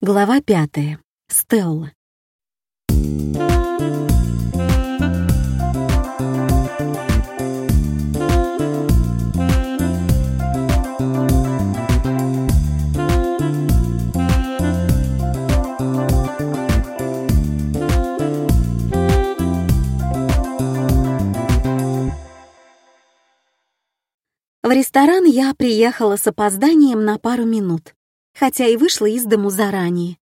Глава пятая. Стелла. В ресторан я приехала с опозданием на пару минут, хотя и вышла из дому заранее.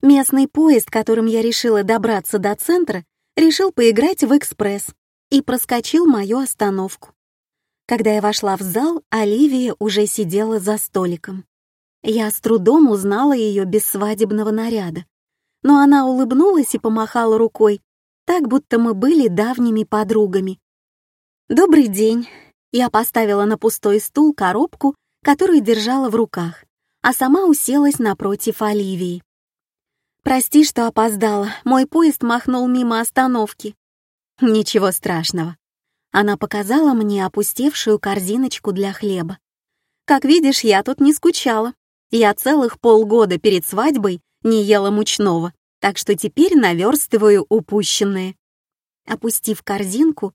Местный поезд, которым я решила добраться до центра, решил поиграть в экспресс и проскочил мою остановку. Когда я вошла в зал, Оливия уже сидела за столиком. Я с трудом узнала ее без свадебного наряда, но она улыбнулась и помахала рукой, так будто мы были давними подругами. «Добрый день», я поставила на пустой стул коробку, которую держала в руках, а сама уселась напротив Оливии. «Прости, что опоздала, мой поезд махнул мимо остановки». «Ничего страшного». Она показала мне опустевшую корзиночку для хлеба. «Как видишь, я тут не скучала. Я целых полгода перед свадьбой не ела мучного, так что теперь наверстываю упущенное». Опустив корзинку,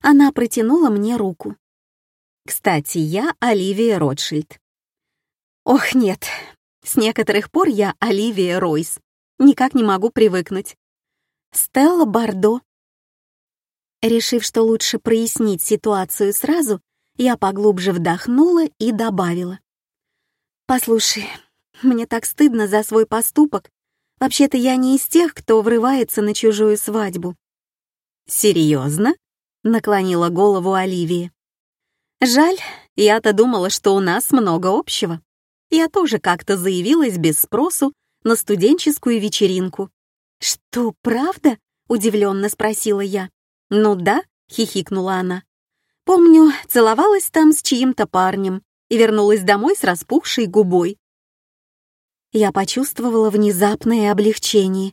она протянула мне руку. Кстати, я Оливия Ротшильд. Ох, нет. С некоторых пор я Оливия Ройс. Никак не могу привыкнуть. Стелла Бардо. Решив, что лучше прояснить ситуацию сразу, я поглубже вдохнула и добавила. «Послушай, мне так стыдно за свой поступок. Вообще-то я не из тех, кто врывается на чужую свадьбу». «Серьезно?» — наклонила голову Оливия. Жаль, я-то думала, что у нас много общего. Я тоже как-то заявилась без спросу на студенческую вечеринку. «Что, правда?» — удивленно спросила я. «Ну да», — хихикнула она. «Помню, целовалась там с чьим-то парнем и вернулась домой с распухшей губой». Я почувствовала внезапное облегчение.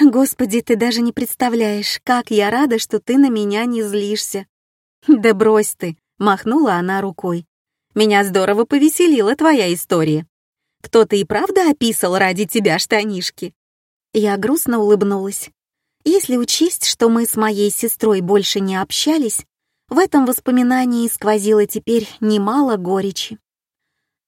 «Господи, ты даже не представляешь, как я рада, что ты на меня не злишься. «Да брось ты!» — махнула она рукой. «Меня здорово повеселила твоя история. Кто-то и правда описал ради тебя штанишки?» Я грустно улыбнулась. Если учесть, что мы с моей сестрой больше не общались, в этом воспоминании сквозило теперь немало горечи.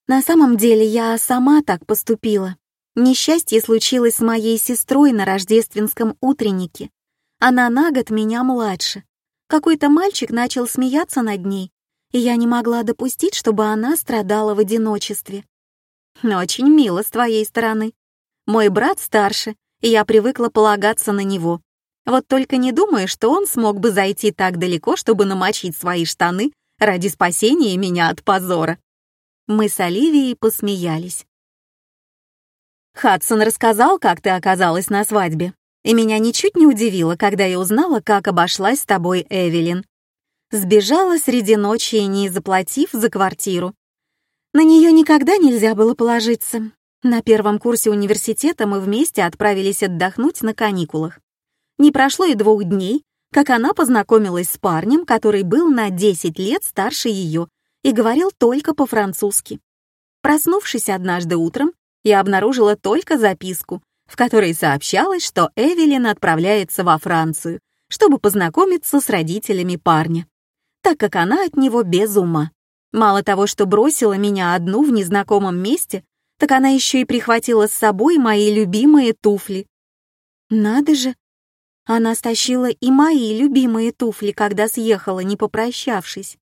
На самом деле я сама так поступила. Несчастье случилось с моей сестрой на рождественском утреннике. Она на год меня младше. Какой-то мальчик начал смеяться над ней, и я не могла допустить, чтобы она страдала в одиночестве. Очень мило с твоей стороны. Мой брат старше, и я привыкла полагаться на него. Вот только не думаю, что он смог бы зайти так далеко, чтобы намочить свои штаны ради спасения меня от позора. Мы с Оливией посмеялись. Хадсон рассказал, как ты оказалась на свадьбе и меня ничуть не удивило, когда я узнала, как обошлась с тобой Эвелин. Сбежала среди ночи, не заплатив за квартиру. На нее никогда нельзя было положиться. На первом курсе университета мы вместе отправились отдохнуть на каникулах. Не прошло и двух дней, как она познакомилась с парнем, который был на 10 лет старше ее и говорил только по-французски. Проснувшись однажды утром, я обнаружила только записку, в которой сообщалось, что Эвелин отправляется во Францию, чтобы познакомиться с родителями парня, так как она от него без ума. Мало того, что бросила меня одну в незнакомом месте, так она еще и прихватила с собой мои любимые туфли. Надо же! Она стащила и мои любимые туфли, когда съехала, не попрощавшись.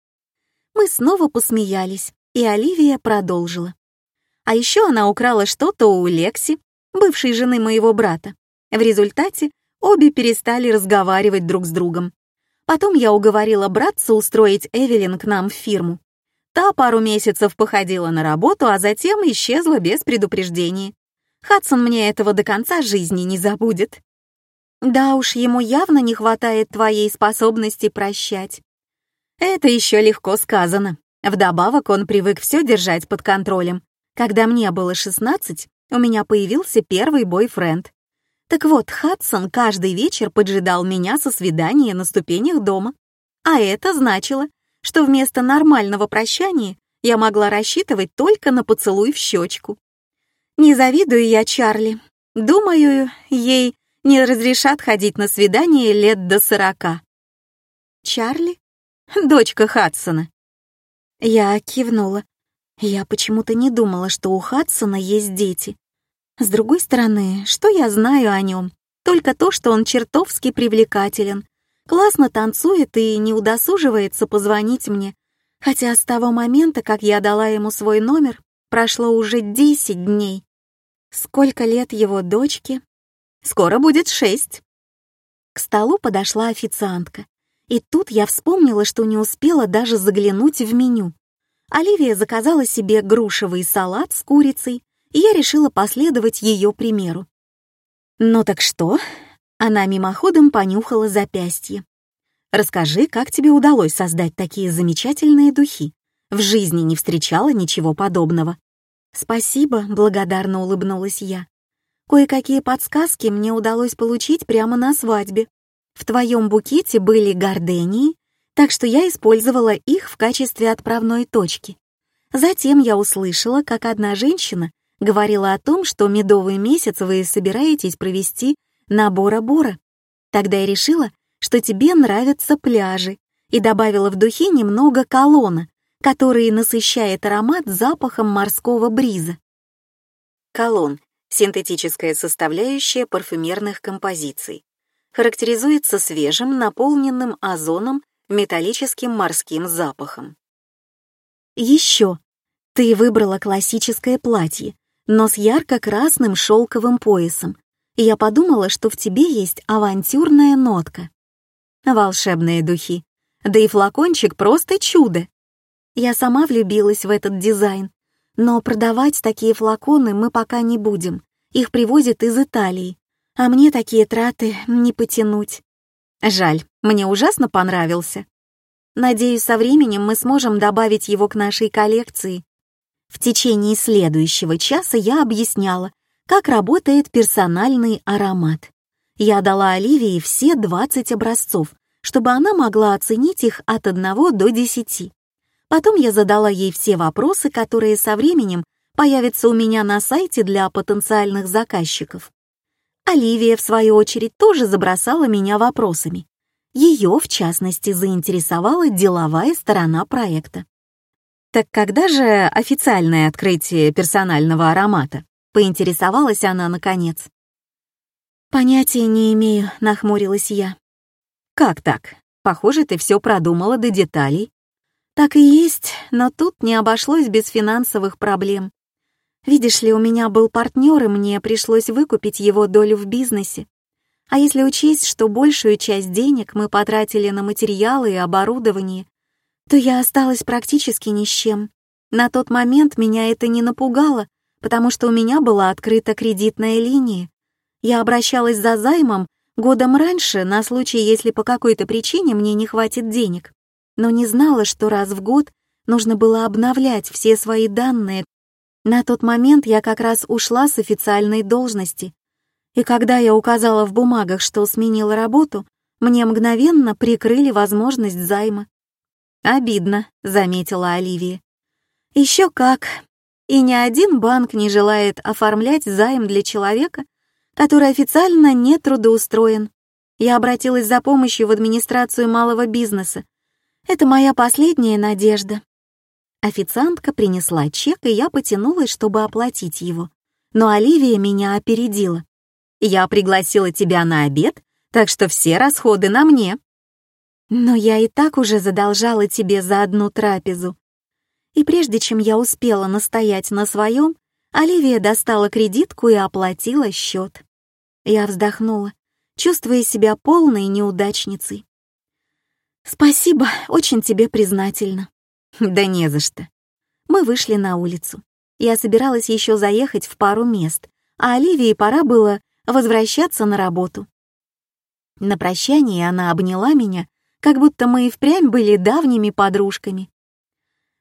Мы снова посмеялись, и Оливия продолжила. А еще она украла что-то у Лекси, бывшей жены моего брата. В результате обе перестали разговаривать друг с другом. Потом я уговорила братца устроить Эвелин к нам в фирму. Та пару месяцев походила на работу, а затем исчезла без предупреждения. Хадсон мне этого до конца жизни не забудет. Да уж, ему явно не хватает твоей способности прощать. Это еще легко сказано. Вдобавок он привык все держать под контролем. Когда мне было 16, у меня появился первый бойфренд. Так вот, Хадсон каждый вечер поджидал меня со свидания на ступенях дома. А это значило, что вместо нормального прощания я могла рассчитывать только на поцелуй в щечку. Не завидую я Чарли. Думаю, ей не разрешат ходить на свидание лет до сорока. Чарли? Дочка Хадсона. Я кивнула. Я почему-то не думала, что у Хадсона есть дети. С другой стороны, что я знаю о нем? Только то, что он чертовски привлекателен, классно танцует и не удосуживается позвонить мне, хотя с того момента, как я дала ему свой номер, прошло уже 10 дней. Сколько лет его дочке? Скоро будет шесть. К столу подошла официантка. И тут я вспомнила, что не успела даже заглянуть в меню. Оливия заказала себе грушевый салат с курицей, и я решила последовать ее примеру. «Ну так что?» Она мимоходом понюхала запястье. «Расскажи, как тебе удалось создать такие замечательные духи? В жизни не встречала ничего подобного». «Спасибо», — благодарно улыбнулась я. «Кое-какие подсказки мне удалось получить прямо на свадьбе. В твоем букете были гордении, так что я использовала их в качестве отправной точки. Затем я услышала, как одна женщина говорила о том, что медовый месяц вы собираетесь провести на Бора-Бора. Тогда я решила, что тебе нравятся пляжи, и добавила в духи немного колонна, который насыщает аромат запахом морского бриза. Колон — синтетическая составляющая парфюмерных композиций. Характеризуется свежим, наполненным озоном, металлическим морским запахом. Еще ты выбрала классическое платье, но с ярко-красным шелковым поясом, и я подумала, что в тебе есть авантюрная нотка. Волшебные духи. Да и флакончик просто чудо. Я сама влюбилась в этот дизайн, но продавать такие флаконы мы пока не будем. Их привозят из Италии, а мне такие траты не потянуть. Жаль, мне ужасно понравился. Надеюсь, со временем мы сможем добавить его к нашей коллекции. В течение следующего часа я объясняла, как работает персональный аромат. Я дала Оливии все 20 образцов, чтобы она могла оценить их от 1 до 10. Потом я задала ей все вопросы, которые со временем появятся у меня на сайте для потенциальных заказчиков. Оливия, в свою очередь, тоже забросала меня вопросами. Ее, в частности, заинтересовала деловая сторона проекта. «Так когда же официальное открытие персонального аромата?» — поинтересовалась она наконец. «Понятия не имею», — нахмурилась я. «Как так? Похоже, ты все продумала до деталей. Так и есть, но тут не обошлось без финансовых проблем. Видишь ли, у меня был партнер, и мне пришлось выкупить его долю в бизнесе. А если учесть, что большую часть денег мы потратили на материалы и оборудование, то я осталась практически ни с чем. На тот момент меня это не напугало, потому что у меня была открыта кредитная линия. Я обращалась за займом годом раньше на случай, если по какой-то причине мне не хватит денег но не знала, что раз в год нужно было обновлять все свои данные. На тот момент я как раз ушла с официальной должности, и когда я указала в бумагах, что сменила работу, мне мгновенно прикрыли возможность займа. «Обидно», — заметила Оливия. «Еще как. И ни один банк не желает оформлять займ для человека, который официально не трудоустроен. Я обратилась за помощью в администрацию малого бизнеса, это моя последняя надежда. Официантка принесла чек, и я потянулась, чтобы оплатить его. Но Оливия меня опередила. «Я пригласила тебя на обед, так что все расходы на мне». «Но я и так уже задолжала тебе за одну трапезу». И прежде чем я успела настоять на своем, Оливия достала кредитку и оплатила счет. Я вздохнула, чувствуя себя полной неудачницей. «Спасибо, очень тебе признательна». «Да не за что». Мы вышли на улицу. Я собиралась еще заехать в пару мест, а Оливии пора было возвращаться на работу. На прощание она обняла меня, как будто мы и впрямь были давними подружками.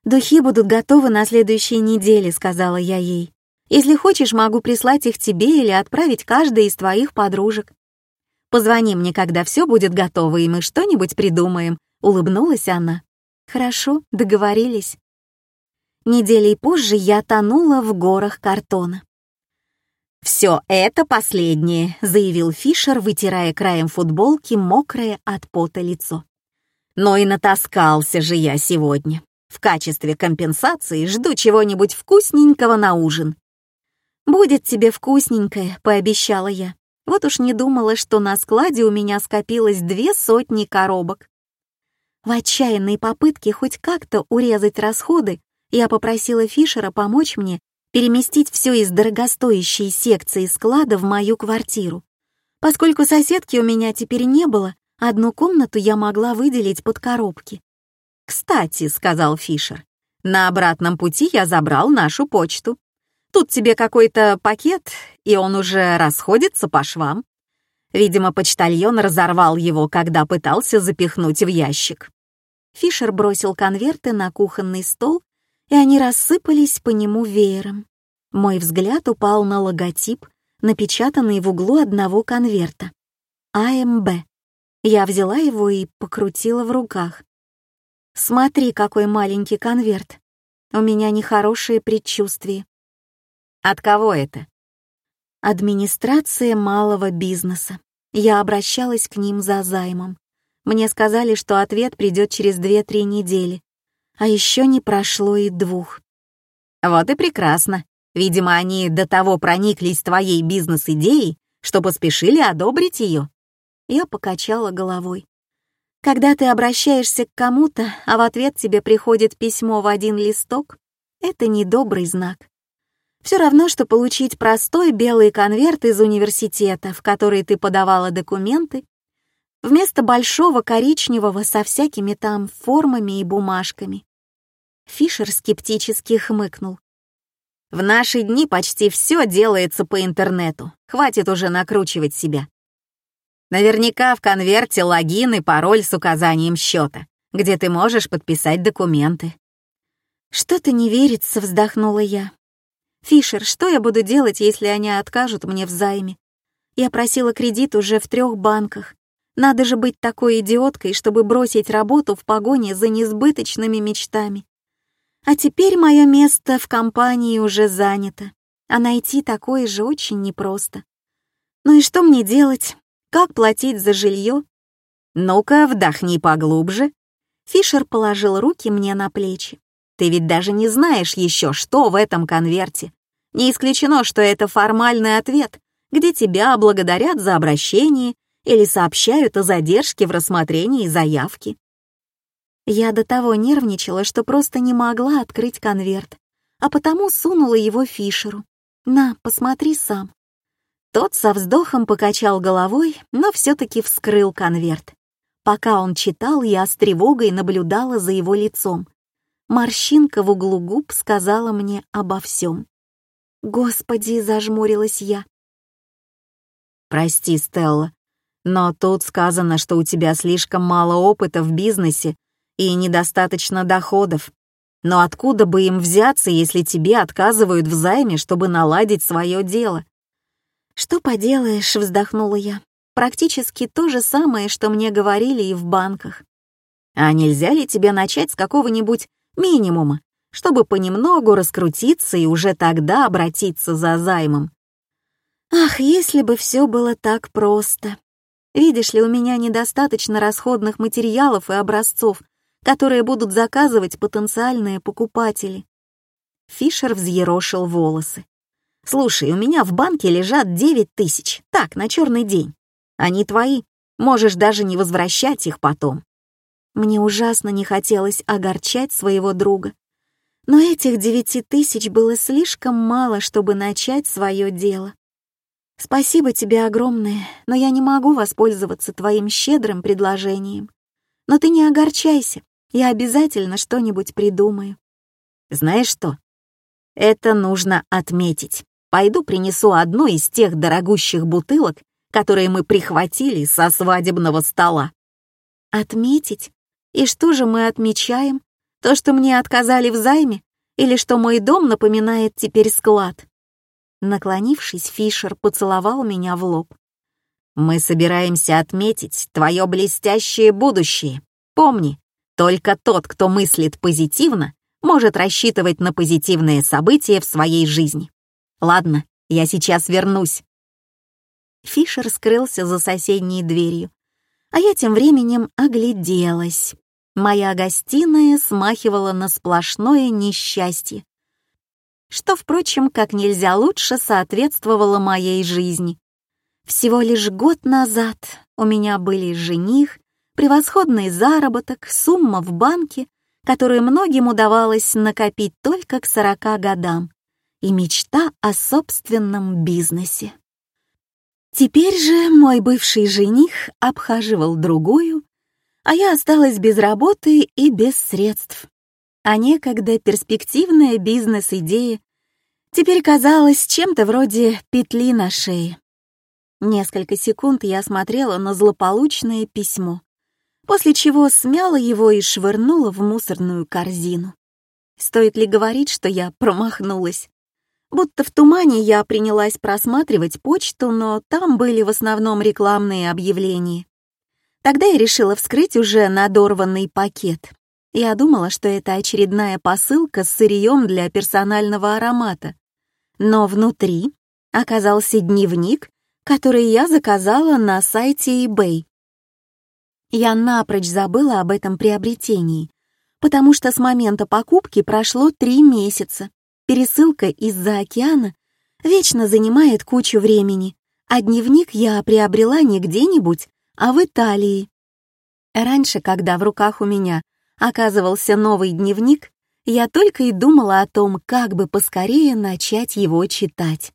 «Духи будут готовы на следующей неделе», — сказала я ей. «Если хочешь, могу прислать их тебе или отправить каждой из твоих подружек». Позвони мне, когда все будет готово, и мы что-нибудь придумаем», — улыбнулась она. «Хорошо, договорились». Неделей позже я тонула в горах картона. все это последнее», — заявил Фишер, вытирая краем футболки мокрое от пота лицо. «Но и натаскался же я сегодня. В качестве компенсации жду чего-нибудь вкусненького на ужин». «Будет тебе вкусненькое», — пообещала я. Вот уж не думала, что на складе у меня скопилось две сотни коробок. В отчаянной попытке хоть как-то урезать расходы, я попросила Фишера помочь мне переместить все из дорогостоящей секции склада в мою квартиру. Поскольку соседки у меня теперь не было, одну комнату я могла выделить под коробки. «Кстати», — сказал Фишер, — «на обратном пути я забрал нашу почту. Тут тебе какой-то пакет, и он уже расходится по швам». Видимо, почтальон разорвал его, когда пытался запихнуть в ящик. Фишер бросил конверты на кухонный стол и они рассыпались по нему веером. Мой взгляд упал на логотип, напечатанный в углу одного конверта. АМБ. Я взяла его и покрутила в руках. Смотри, какой маленький конверт. У меня нехорошее предчувствие. От кого это? Администрация малого бизнеса. Я обращалась к ним за займом. Мне сказали, что ответ придет через 2-3 недели а еще не прошло и двух. Вот и прекрасно. Видимо, они до того прониклись твоей бизнес-идеей, что поспешили одобрить ее. Я покачала головой. Когда ты обращаешься к кому-то, а в ответ тебе приходит письмо в один листок, это недобрый знак. Все равно, что получить простой белый конверт из университета, в который ты подавала документы, вместо большого коричневого со всякими там формами и бумажками. Фишер скептически хмыкнул. «В наши дни почти все делается по интернету. Хватит уже накручивать себя. Наверняка в конверте логин и пароль с указанием счета, где ты можешь подписать документы». «Что-то не верится», — вздохнула я. «Фишер, что я буду делать, если они откажут мне в займе? Я просила кредит уже в трех банках. Надо же быть такой идиоткой, чтобы бросить работу в погоне за несбыточными мечтами. А теперь мое место в компании уже занято, а найти такое же очень непросто. Ну и что мне делать? Как платить за жилье? Ну-ка, вдохни поглубже. Фишер положил руки мне на плечи. Ты ведь даже не знаешь еще, что в этом конверте. Не исключено, что это формальный ответ, где тебя благодарят за обращение или сообщают о задержке в рассмотрении заявки. Я до того нервничала, что просто не могла открыть конверт, а потому сунула его Фишеру. «На, посмотри сам». Тот со вздохом покачал головой, но все-таки вскрыл конверт. Пока он читал, я с тревогой наблюдала за его лицом. Морщинка в углу губ сказала мне обо всем. «Господи!» — зажмурилась я. «Прости, Стелла, но тут сказано, что у тебя слишком мало опыта в бизнесе и недостаточно доходов. Но откуда бы им взяться, если тебе отказывают в займе, чтобы наладить свое дело? «Что поделаешь», — вздохнула я. «Практически то же самое, что мне говорили и в банках». «А нельзя ли тебе начать с какого-нибудь минимума, чтобы понемногу раскрутиться и уже тогда обратиться за займом?» «Ах, если бы все было так просто!» Видишь ли, у меня недостаточно расходных материалов и образцов, которые будут заказывать потенциальные покупатели. Фишер взъерошил волосы. «Слушай, у меня в банке лежат девять тысяч, так, на черный день. Они твои, можешь даже не возвращать их потом». Мне ужасно не хотелось огорчать своего друга. Но этих девяти тысяч было слишком мало, чтобы начать свое дело. Спасибо тебе огромное, но я не могу воспользоваться твоим щедрым предложением. Но ты не огорчайся, я обязательно что-нибудь придумаю. Знаешь что? Это нужно отметить. Пойду принесу одну из тех дорогущих бутылок, которые мы прихватили со свадебного стола. Отметить? И что же мы отмечаем? То, что мне отказали в займе? Или что мой дом напоминает теперь склад? Наклонившись, Фишер поцеловал меня в лоб. «Мы собираемся отметить твое блестящее будущее. Помни, только тот, кто мыслит позитивно, может рассчитывать на позитивные события в своей жизни. Ладно, Я сейчас вернусь». Фишер скрылся за соседней дверью, а я тем временем огляделась. Моя гостиная смахивала на сплошное несчастье, что, впрочем, как нельзя лучше соответствовало моей жизни. Всего лишь год назад у меня были жених, превосходный заработок, сумма в банке, которую многим удавалось накопить только к 40 годам, и мечта о собственном бизнесе. Теперь же мой бывший жених обхаживал другую, а я осталась без работы и без средств. А некогда перспективная бизнес-идея теперь казалась чем-то вроде петли на шее. Несколько секунд я смотрела на злополучное письмо, после чего смяла его и швырнула в мусорную корзину. Стоит ли говорить, что я промахнулась? Будто в тумане я принялась просматривать почту, но там были в основном рекламные объявления. Тогда я решила вскрыть уже надорванный пакет. Я думала, что это очередная посылка с сырьем для персонального аромата. Но внутри оказался дневник, который я заказала на сайте eBay. Я напрочь забыла об этом приобретении, потому что с момента покупки прошло три месяца. Пересылка из-за океана вечно занимает кучу времени, а дневник я приобрела не где-нибудь, а в Италии. Раньше, когда в руках у меня оказывался новый дневник, я только и думала о том, как бы поскорее начать его читать.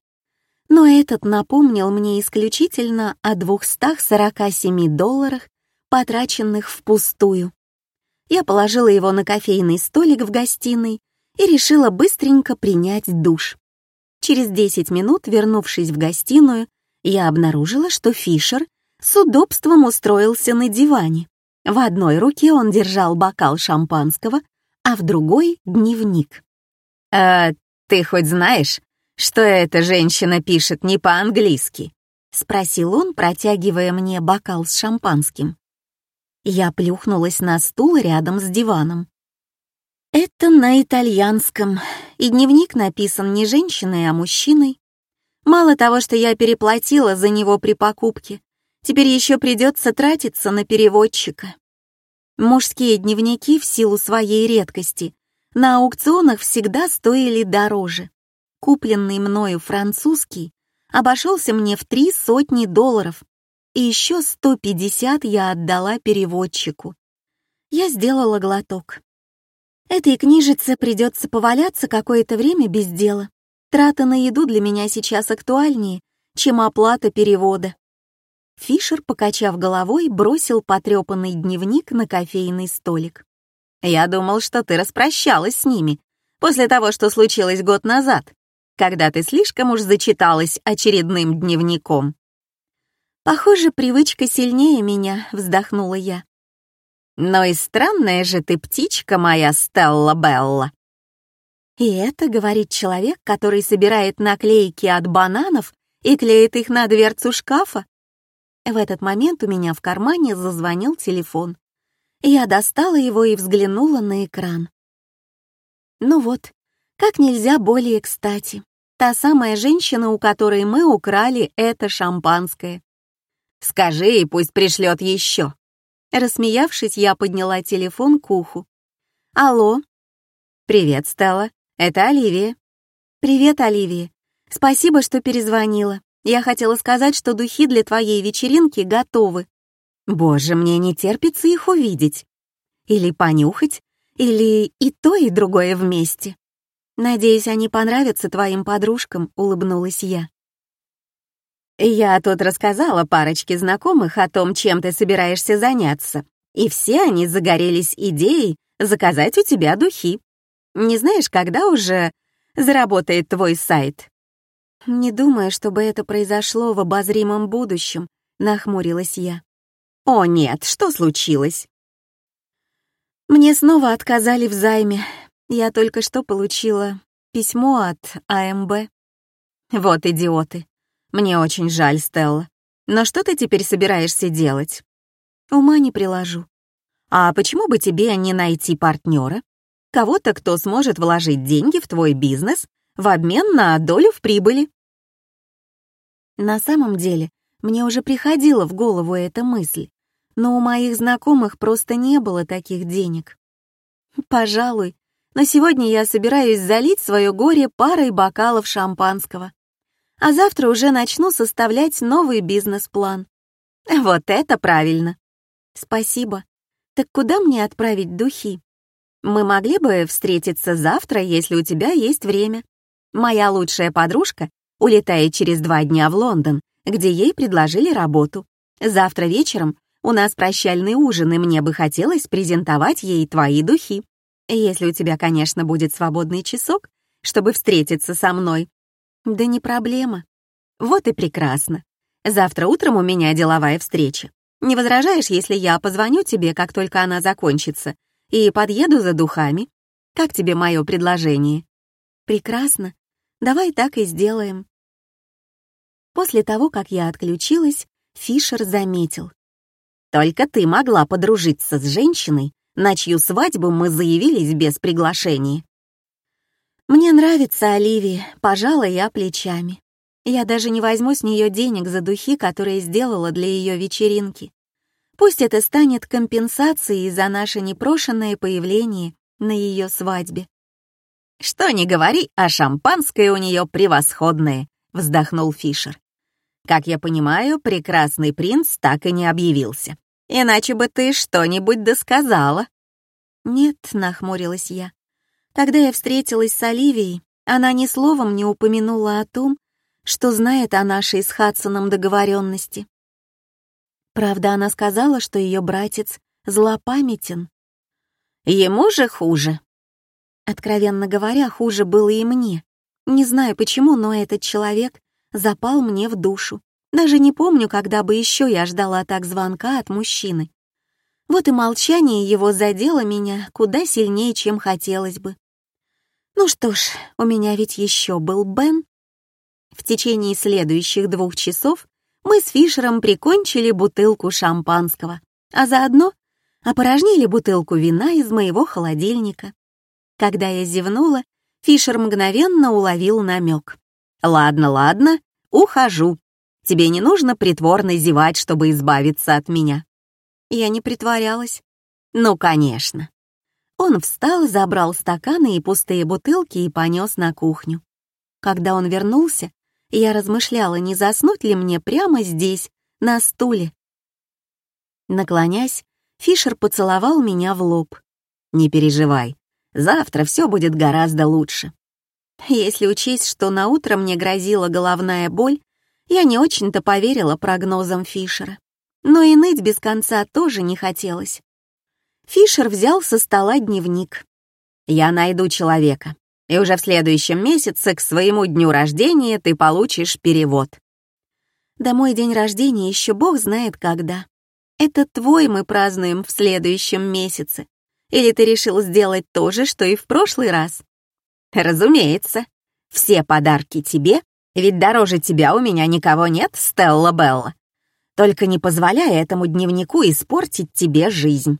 Но этот напомнил мне исключительно о 247 долларах, потраченных впустую. Я положила его на кофейный столик в гостиной и решила быстренько принять душ. Через 10 минут, вернувшись в гостиную, я обнаружила, что Фишер с удобством устроился на диване. В одной руке он держал бокал шампанского, а в другой — дневник. «А ты хоть знаешь, что эта женщина пишет не по-английски?» — спросил он, протягивая мне бокал с шампанским. Я плюхнулась на стул рядом с диваном. Это на итальянском, и дневник написан не женщиной, а мужчиной. Мало того, что я переплатила за него при покупке, теперь еще придется тратиться на переводчика. Мужские дневники в силу своей редкости на аукционах всегда стоили дороже. Купленный мною французский обошелся мне в три сотни долларов, и еще 150 я отдала переводчику. Я сделала глоток. Этой книжице придется поваляться какое-то время без дела. Трата на еду для меня сейчас актуальнее, чем оплата перевода. Фишер, покачав головой, бросил потрепанный дневник на кофейный столик. «Я думал, что ты распрощалась с ними после того, что случилось год назад, когда ты слишком уж зачиталась очередным дневником». «Похоже, привычка сильнее меня», — вздохнула я. «Но и странная же ты птичка моя, Стелла Белла». И это говорит человек, который собирает наклейки от бананов и клеит их на дверцу шкафа. В этот момент у меня в кармане зазвонил телефон. Я достала его и взглянула на экран. Ну вот, как нельзя более кстати. Та самая женщина, у которой мы украли это шампанское. Скажи ей, пусть пришлет еще». Рассмеявшись, я подняла телефон к уху. «Алло». «Привет, Стелла. Это Оливия». «Привет, Оливия. Спасибо, что перезвонила. Я хотела сказать, что духи для твоей вечеринки готовы». «Боже, мне не терпится их увидеть. Или понюхать, или и то, и другое вместе. Надеюсь, они понравятся твоим подружкам», — улыбнулась я. Я тут рассказала парочке знакомых о том, чем ты собираешься заняться, и все они загорелись идеей заказать у тебя духи. Не знаешь, когда уже заработает твой сайт?» «Не думаю, чтобы это произошло в обозримом будущем», — нахмурилась я. «О нет, что случилось?» Мне снова отказали в займе. Я только что получила письмо от АМБ. Вот идиоты. Мне очень жаль, Стелла. Но что ты теперь собираешься делать? Ума не приложу. А почему бы тебе не найти партнера? Кого-то, кто сможет вложить деньги в твой бизнес в обмен на долю в прибыли? На самом деле, мне уже приходила в голову эта мысль, но у моих знакомых просто не было таких денег. Пожалуй, но сегодня я собираюсь залить свое горе парой бокалов шампанского. А завтра уже начну составлять новый бизнес-план. Вот это правильно. Спасибо. Так куда мне отправить духи? Мы могли бы встретиться завтра, если у тебя есть время. Моя лучшая подружка улетает через два дня в Лондон, где ей предложили работу. Завтра вечером у нас прощальный ужин, и мне бы хотелось презентовать ей твои духи. Если у тебя, конечно, будет свободный часок, чтобы встретиться со мной. Да не проблема. Вот и прекрасно. Завтра утром у меня деловая встреча. Не возражаешь, если я позвоню тебе, как только она закончится, и подъеду за духами? Как тебе мое предложение? Прекрасно. Давай так и сделаем. После того, как я отключилась, Фишер заметил. Только ты могла подружиться с женщиной, на чью свадьбу мы заявились без приглашения. Мне нравится Оливия, пожалуй, я плечами. Я даже не возьму с нее денег за духи, которые сделала для ее вечеринки. Пусть это станет компенсацией за наше непрошенное появление на ее свадьбе. «Что ни говори, а шампанское у нее превосходное», — вздохнул Фишер. «Как я понимаю, прекрасный принц так и не объявился. Иначе бы ты что-нибудь досказала». «Нет», — нахмурилась я. Когда я встретилась с Оливией, она ни словом не упомянула о том, что знает о нашей с Хадсоном договоренности. Правда, она сказала, что ее братец злопамятен. Ему же хуже. Откровенно говоря, хуже было и мне. Не знаю почему, но этот человек запал мне в душу. Даже не помню, когда бы еще я ждала так звонка от мужчины. Вот и молчание его задело меня куда сильнее, чем хотелось бы. Ну что ж, у меня ведь еще был Бен. В течение следующих двух часов мы с Фишером прикончили бутылку шампанского, а заодно опорожнили бутылку вина из моего холодильника. Когда я зевнула, Фишер мгновенно уловил намек. «Ладно, ладно, ухожу. Тебе не нужно притворно зевать, чтобы избавиться от меня». Я не притворялась. «Ну, конечно». Он встал, забрал стаканы и пустые бутылки и понес на кухню. Когда он вернулся, я размышляла, не заснуть ли мне прямо здесь, на стуле. Наклонясь, Фишер поцеловал меня в лоб. «Не переживай, завтра все будет гораздо лучше». Если учесть, что на утро мне грозила головная боль, я не очень-то поверила прогнозам Фишера. Но и ныть без конца тоже не хотелось. Фишер взял со стола дневник. «Я найду человека, и уже в следующем месяце к своему дню рождения ты получишь перевод». Да мой день рождения еще бог знает когда. Это твой мы празднуем в следующем месяце. Или ты решил сделать то же, что и в прошлый раз? Разумеется. Все подарки тебе, ведь дороже тебя у меня никого нет, Стелла Белла. Только не позволяй этому дневнику испортить тебе жизнь.